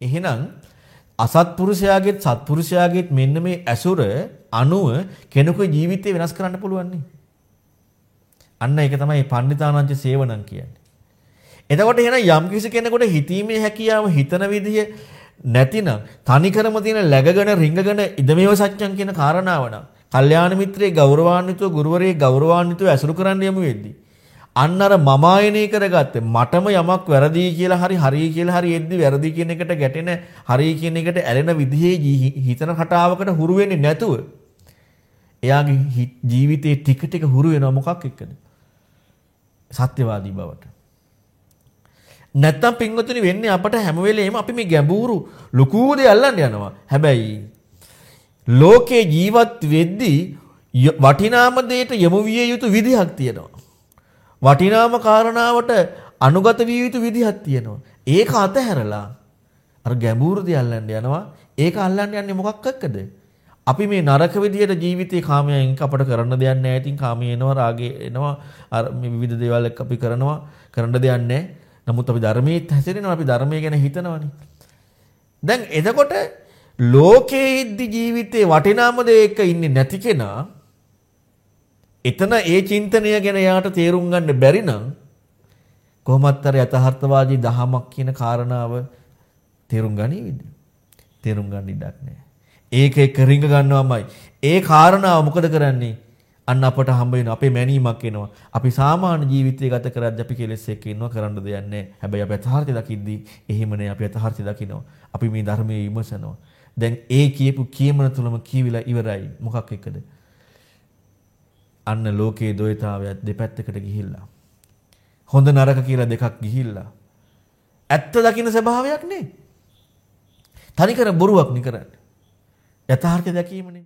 එහෙනම් අසත්පුරුෂයාගේත් සත්පුරුෂයාගේත් මෙන්න මේ ඇසුර අනුව කෙනෙකුගේ ජීවිතය වෙනස් කරන්න පුළුවන් අන්න ඒක තමයි පණ්ඩිතානංච සේවනං කියන්නේ. එතකොට එහෙනම් යම් කිසි කෙනෙකුට හිතීමේ හැකියාව හිතන විදිය නැතිනම් තනිකරම තියෙන läගගෙන රිංගගෙන ඉදමේව සත්‍යං කියන කාරණාව නම් කල්යාණ මිත්‍රයේ ගෞරවාන්විතව ගුරුවරයේ ගෞරවාන්විතව ඇසුරු කරන්න යමු වෙද්දී අන්න අර මම ආයනය කරගත්තේ මටම යමක් වැරදි කියලා හරි හරි කියලා හරි එද්දි වැරදි කියන එකට ගැටෙන හරි කියන එකට ඇලෙන විදිහේ හිතන කතාවකට හුරු වෙන්නේ නැතුව එයාගේ ජීවිතේ ටික ටික හුරු වෙනවා මොකක් එක්කද? සත්‍යවාදී බවට. නැත්තම් පින්වතුනි වෙන්නේ අපට හැම වෙලේම අපි මේ ගැඹුරු ලুকু දෙය අල්ලන්න යනවා. හැබැයි ලෝකේ ජීවත් වෙද්දී වටිනාම දෙයට යොමු විය යුතු විදිහක් තියෙනවා. වටිනාම කාරණාවට අනුගත විය යුතු විදිහක් තියෙනවා. ඒක අතහැරලා අර ගැඹුරු දේ අල්ලන්න යනවා. ඒක අල්ලන්න යන්නේ මොකක් එක්කද? අපි මේ නරක විදියට ජීවිතේ කාමයෙන් අපට කරන්න දෙයක් නැහැ. ඉතින් කාමයේ එනවා, රාගේ එනවා, අර මේ විවිධ දේවල් එක්ක අපි කරනවා, කරන්න දෙයක් නැහැ. නමුත් අපි ධර්මයේ හැසිරෙනවා, අපි ධර්මයේ ගැන හිතනවානේ. දැන් එතකොට ලෝකයේ ඉද්දි ජීවිතේ වටිනාම දේ එක්ක ඉන්නේ නැති කෙනා එතන ඒ චින්තනය ගැන යාට තේරුම් ගන්න බැරි නම් කොහොමත් අර යථාර්ථවාදී දහමක් කියන කාරණාව තේරුම් ගනීවිද? තේරුම් ගන්න ඉඩක් නැහැ. ඒක එක රිංග ගන්නවමයි. ඒ කාරණාව මොකද කරන්නේ? අන්න අපට හම්බ වෙන අපේ මැනීමක් එනවා. අපි සාමාන්‍ය ජීවිතය ගත කරද්දී අපි කෙලෙස් එක්ක ඉන්නවා කරන්න දෙයක් නැහැ. හැබැයි අපි යථාර්ථය දකිද්දී එහෙම නෑ අපි යථාර්ථය දකිනවා. අපි මේ ධර්මයේ විමසනවා. දැන් ඒ කියපු කියමන තුලම කියවිලා ඉවරයි. මොකක් එක්කද? අන්න ලෝකයේ ද්වෛතාවයත් දෙපැත්තකට ගිහිල්ලා. හොඳ නරක කියලා දෙකක් ගිහිල්ලා. ඇත්ත දකින්න ස්වභාවයක් නේ. තනිකර බොරුවක් නේ කරන්නේ. යථාර්ථය දැකීමනේ.